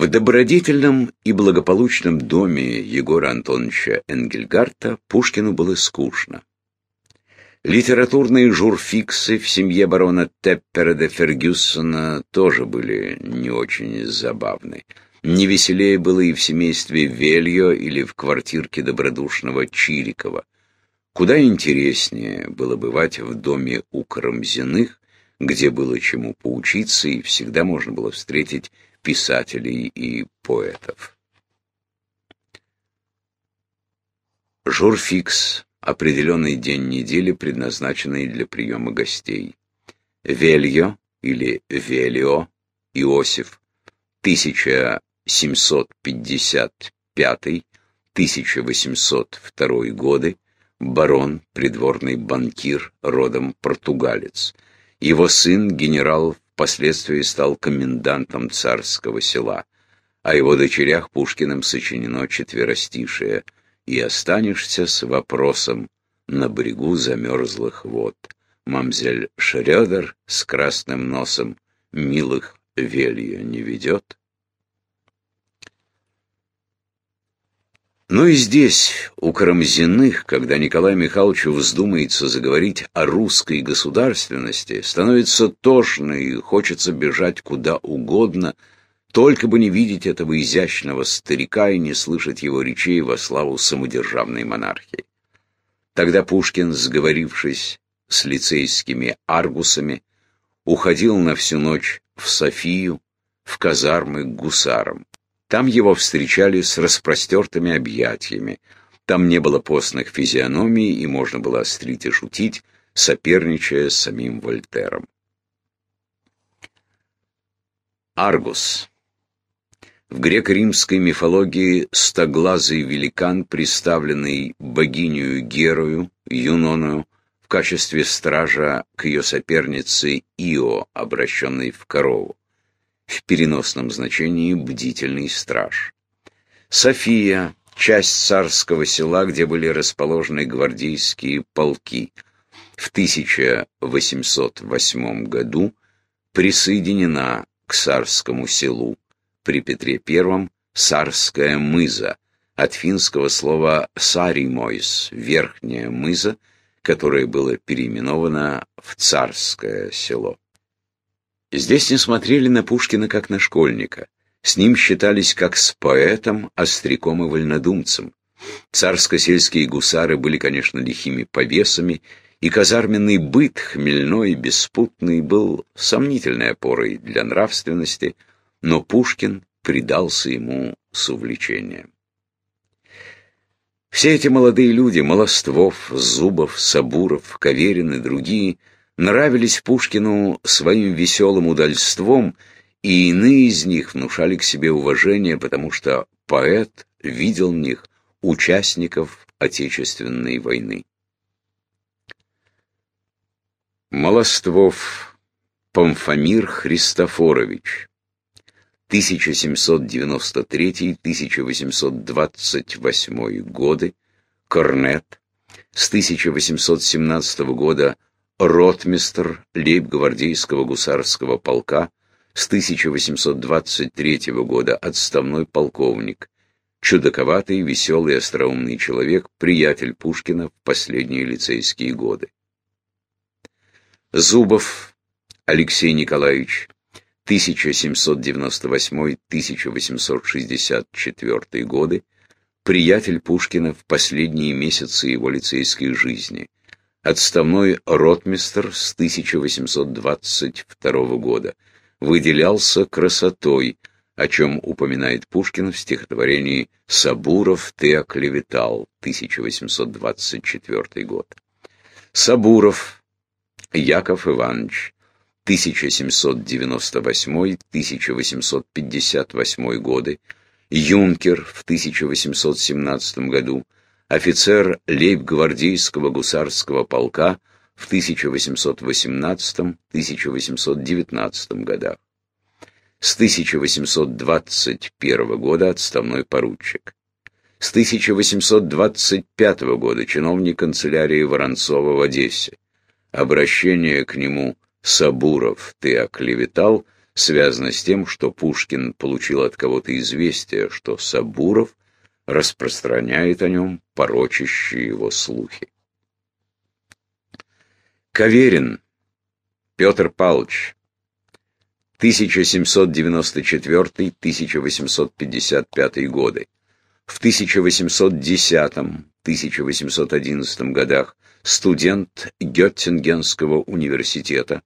В добродетельном и благополучном доме Егора Антоновича Энгельгарта Пушкину было скучно. Литературные журфиксы в семье барона Теппера де Фергюссона тоже были не очень забавны. Не веселее было и в семействе Вельо или в квартирке добродушного Чирикова. Куда интереснее было бывать в доме у Карамзиных, где было чему поучиться и всегда можно было встретить писателей и поэтов. Журфикс – определенный день недели, предназначенный для приема гостей. Вельо или Велио Иосиф, 1755-1802 годы, барон, придворный банкир, родом португалец. Его сын, генерал впоследствии стал комендантом царского села. О его дочерях Пушкиным сочинено четверостишее «И останешься с вопросом на берегу замерзлых вод». Мамзель Шрёдер с красным носом милых велья не ведет. Но ну и здесь, у Карамзиных, когда Николаю Михайловичу вздумается заговорить о русской государственности, становится тошно и хочется бежать куда угодно, только бы не видеть этого изящного старика и не слышать его речей во славу самодержавной монархии. Тогда Пушкин, сговорившись с лицейскими аргусами, уходил на всю ночь в Софию, в казармы к гусарам. Там его встречали с распростертыми объятиями. Там не было постных физиономий, и можно было острить и шутить, соперничая с самим Вольтером. Аргус. В греко-римской мифологии стоглазый великан, представленный богиню Герою, Юноную, в качестве стража к ее сопернице Ио, обращенной в корову в переносном значении бдительный страж. София – часть царского села, где были расположены гвардейские полки. В 1808 году присоединена к царскому селу. При Петре I – Сарская мыза, от финского слова «саримойс» – верхняя мыза, которое было переименовано в царское село. Здесь не смотрели на Пушкина как на школьника. С ним считались как с поэтом, остряком и вольнодумцем. Царско-сельские гусары были, конечно, лихими повесами, и казарменный быт, хмельной беспутный, был сомнительной опорой для нравственности, но Пушкин предался ему с увлечением. Все эти молодые люди, Молоствов, Зубов, Сабуров, Каверин и другие – нравились Пушкину своим веселым удальством, и иные из них внушали к себе уважение, потому что поэт видел в них участников Отечественной войны. Молоствов Памфамир Христофорович 1793-1828 годы, корнет, с 1817 года ротмистр лейб-гвардейского гусарского полка, с 1823 года отставной полковник, чудаковатый, веселый, остроумный человек, приятель Пушкина в последние лицейские годы. Зубов Алексей Николаевич, 1798-1864 годы, приятель Пушкина в последние месяцы его лицейской жизни – отставной ротмистр с 1822 года, выделялся красотой, о чем упоминает Пушкин в стихотворении «Сабуров ты оклеветал» 1824 год. Сабуров Яков Иванович 1798-1858 годы, юнкер в 1817 году, офицер лейб-гвардейского гусарского полка в 1818-1819 годах. С 1821 года отставной поручик. С 1825 года чиновник канцелярии Воронцова в Одессе. Обращение к нему «Сабуров, ты оклеветал» связано с тем, что Пушкин получил от кого-то известие, что Сабуров распространяет о нем порочащие его слухи. Каверин Петр Павлович 1794-1855 годы. В 1810-1811 годах студент Геттингенского университета.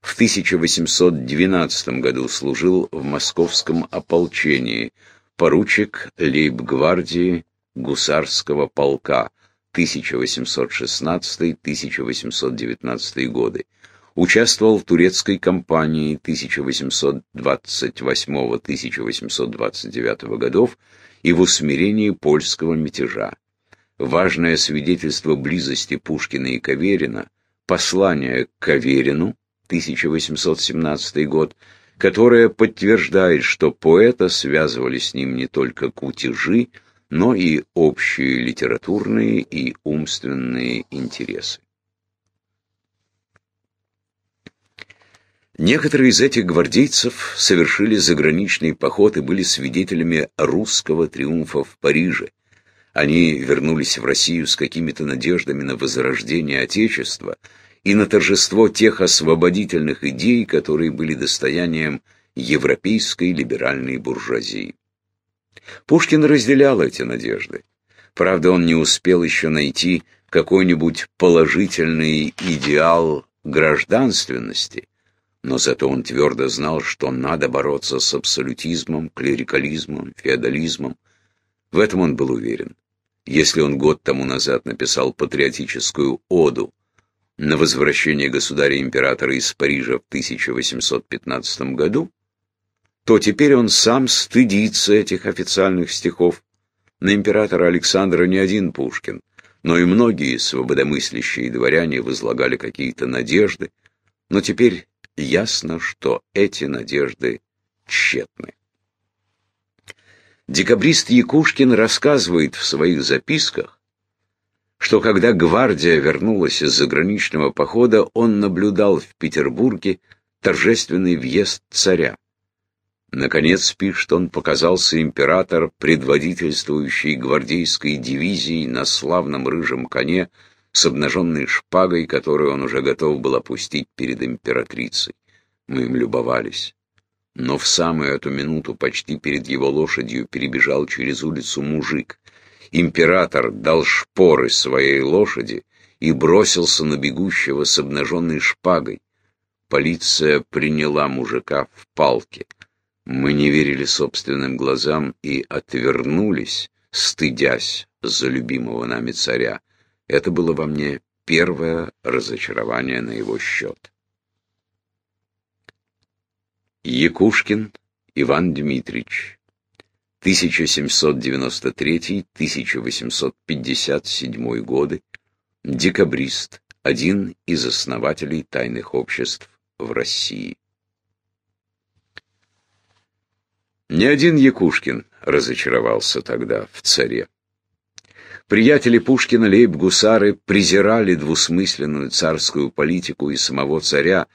В 1812 году служил в московском ополчении, поручик лейб-гвардии гусарского полка 1816-1819 годы. Участвовал в турецкой кампании 1828-1829 годов и в усмирении польского мятежа. Важное свидетельство близости Пушкина и Каверина – послание к Каверину, 1817 год, которое подтверждает, что поэта связывали с ним не только кутежи, но и общие литературные и умственные интересы. Некоторые из этих гвардейцев совершили заграничный поход и были свидетелями русского триумфа в Париже. Они вернулись в Россию с какими-то надеждами на возрождение Отечества и на торжество тех освободительных идей, которые были достоянием европейской либеральной буржуазии. Пушкин разделял эти надежды. Правда, он не успел еще найти какой-нибудь положительный идеал гражданственности – но зато он твердо знал, что надо бороться с абсолютизмом, клерикализмом, феодализмом. В этом он был уверен. Если он год тому назад написал патриотическую оду на возвращение государя-императора из Парижа в 1815 году, то теперь он сам стыдится этих официальных стихов. На императора Александра не один Пушкин, но и многие свободомыслящие дворяне возлагали какие-то надежды, но теперь ясно, что эти надежды тщетны. Декабрист Якушкин рассказывает в своих записках, что когда гвардия вернулась из заграничного похода, он наблюдал в Петербурге торжественный въезд царя. Наконец, пишет он, показался император, предводительствующий гвардейской дивизией на славном рыжем коне с обнаженной шпагой, которую он уже готов был опустить перед императрицей. Мы им любовались. Но в самую эту минуту почти перед его лошадью перебежал через улицу мужик. Император дал шпоры своей лошади и бросился на бегущего с обнаженной шпагой. Полиция приняла мужика в палке. Мы не верили собственным глазам и отвернулись, стыдясь за любимого нами царя. Это было во мне первое разочарование на его счет. Якушкин Иван Дмитриевич 1793-1857 годы, декабрист, один из основателей тайных обществ в России. Не один Якушкин разочаровался тогда в царе. Приятели Пушкина лейб-гусары презирали двусмысленную царскую политику и самого царя.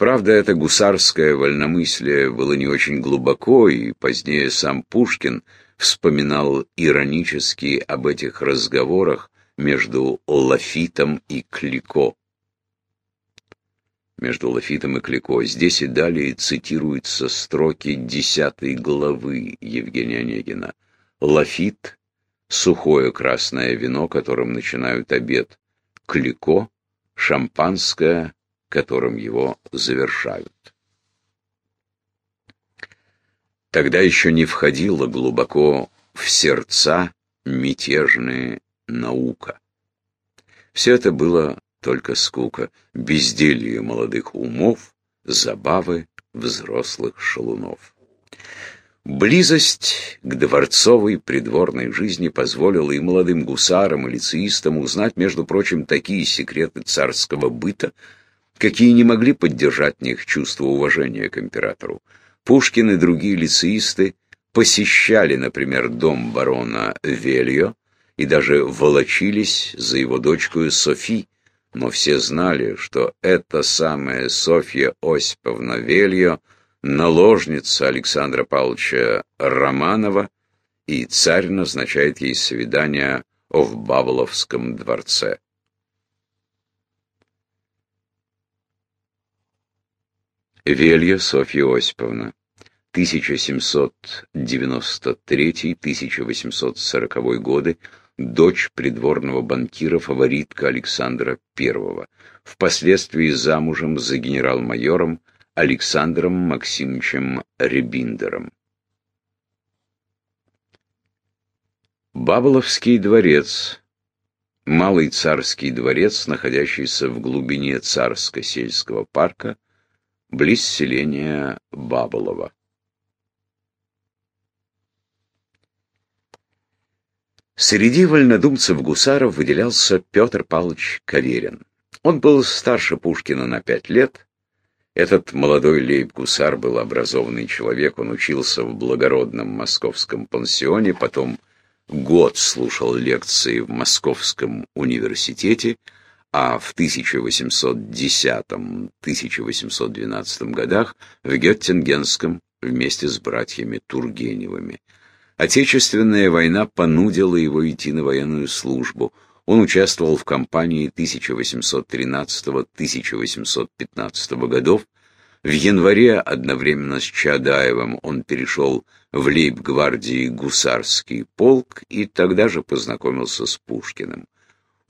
Правда, это гусарское вольномыслие было не очень глубоко, и позднее сам Пушкин вспоминал иронически об этих разговорах между Лафитом и Клико. Между Лафитом и Клико. Здесь и далее цитируются строки десятой главы Евгения Онегина. Лафит сухое красное вино, которым начинают обед, клико, шампанское, которым его завершают. Тогда еще не входила глубоко в сердца мятежная наука. Все это было только скука, безделье молодых умов, забавы взрослых шалунов. Близость к дворцовой придворной жизни позволила и молодым гусарам, и лицеистам узнать, между прочим, такие секреты царского быта, какие не могли поддержать в них чувство уважения к императору. Пушкин и другие лицеисты посещали, например, дом барона Вельо и даже волочились за его дочкой Софи, но все знали, что эта самая Софья Осиповна Вельо наложница Александра Павловича Романова, и царь назначает ей свидание в Бавловском дворце. Велья Софья Осиповна 1793-1840 годы, дочь придворного банкира, фаворитка Александра I, впоследствии замужем за генерал-майором Александром Максимовичем Ребиндером. Баболовский дворец – малый царский дворец, находящийся в глубине царско-сельского парка, близ селения Баболова. Среди вольнодумцев-гусаров выделялся Петр Павлович Каверин. Он был старше Пушкина на пять лет. Этот молодой лейб-гусар был образованный человек, он учился в благородном московском пансионе, потом год слушал лекции в Московском университете, а в 1810-1812 годах в Геттингенском вместе с братьями Тургеневыми. Отечественная война понудила его идти на военную службу. Он участвовал в кампании 1813-1815 годов. В январе одновременно с Чадаевым он перешел в лейб-гвардии гусарский полк и тогда же познакомился с Пушкиным.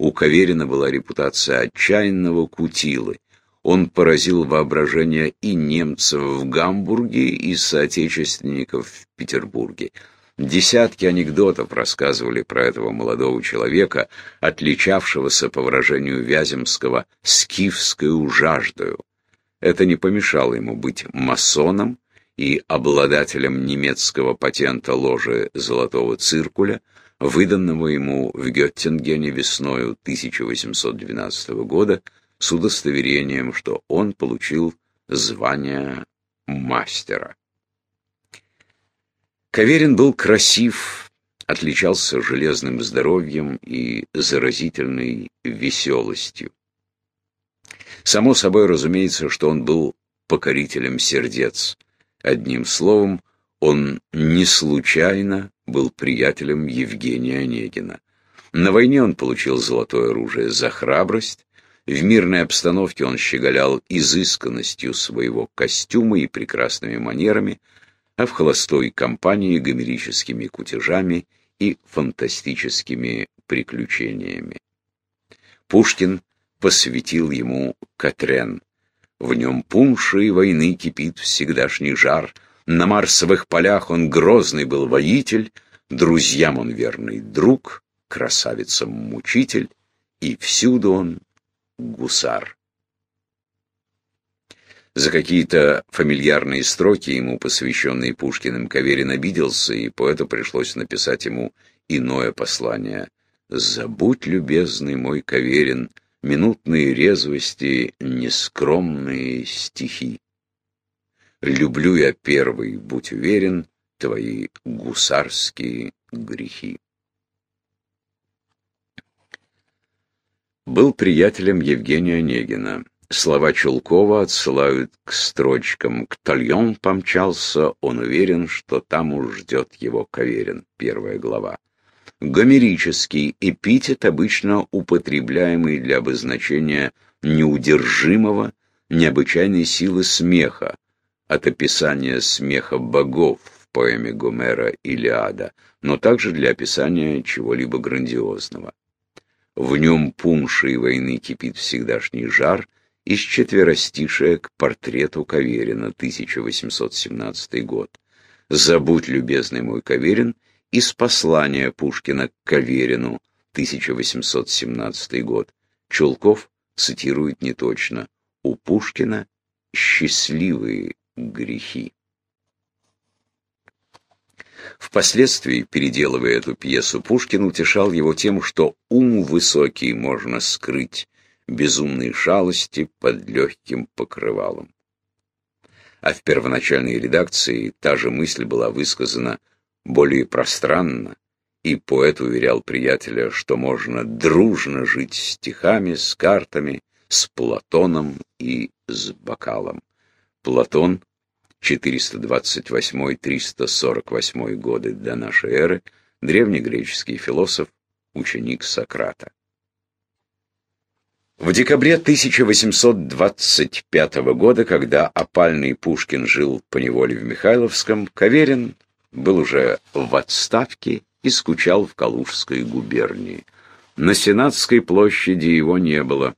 У Каверина была репутация отчаянного кутилы. Он поразил воображение и немцев в Гамбурге, и соотечественников в Петербурге. Десятки анекдотов рассказывали про этого молодого человека, отличавшегося, по выражению Вяземского, скифскую жаждою. Это не помешало ему быть масоном и обладателем немецкого патента ложи Золотого Циркуля, выданного ему в Геттингене весною 1812 года с удостоверением, что он получил звание мастера. Каверин был красив, отличался железным здоровьем и заразительной веселостью. Само собой разумеется, что он был покорителем сердец. Одним словом, он не случайно был приятелем Евгения Онегина. На войне он получил золотое оружие за храбрость, в мирной обстановке он щеголял изысканностью своего костюма и прекрасными манерами, а в холостой компании гомерическими кутежами и фантастическими приключениями. Пушкин посвятил ему Катрен. В нем пунши войны кипит всегдашний жар, на марсовых полях он грозный был воитель, друзьям он верный друг, красавицам мучитель, и всюду он гусар. За какие-то фамильярные строки, ему посвященные Пушкиным, Каверин обиделся, и поэту пришлось написать ему иное послание. «Забудь, любезный мой Каверин, минутные резвости, нескромные стихи. Люблю я первый, будь уверен, твои гусарские грехи». Был приятелем Евгения Онегина. Слова Чулкова отсылают к строчкам «К Тольон помчался, он уверен, что там уж ждет его Каверин». Первая глава. Гомерический эпитет, обычно употребляемый для обозначения неудержимого, необычайной силы смеха, от описания смеха богов в поэме Гомера «Илиада», но также для описания чего-либо грандиозного. В нем пунши войны кипит всегдашний жар – из четверостишия к портрету Каверина, 1817 год. «Забудь, любезный мой Каверин», из послания Пушкина к Каверину, 1817 год. Чулков цитирует неточно. У Пушкина счастливые грехи. Впоследствии, переделывая эту пьесу, Пушкин утешал его тем, что ум высокий можно скрыть, безумные шалости под легким покрывалом. А в первоначальной редакции та же мысль была высказана более пространно, и поэт уверял приятеля, что можно дружно жить стихами, с картами, с Платоном и с бокалом. Платон 428-348 годы до нашей эры, древнегреческий философ, ученик Сократа. В декабре 1825 года, когда опальный Пушкин жил по неволе в Михайловском, Каверин был уже в отставке и скучал в Калужской губернии. На Сенатской площади его не было.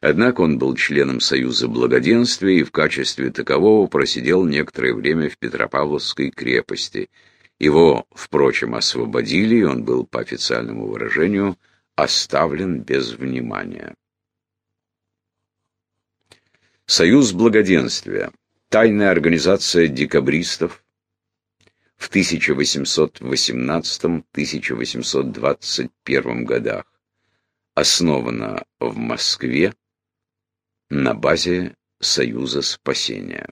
Однако он был членом Союза Благоденствия и в качестве такового просидел некоторое время в Петропавловской крепости. Его, впрочем, освободили, и он был, по официальному выражению, оставлен без внимания. Союз Благоденствия, тайная организация декабристов в 1818-1821 годах, основана в Москве на базе Союза Спасения.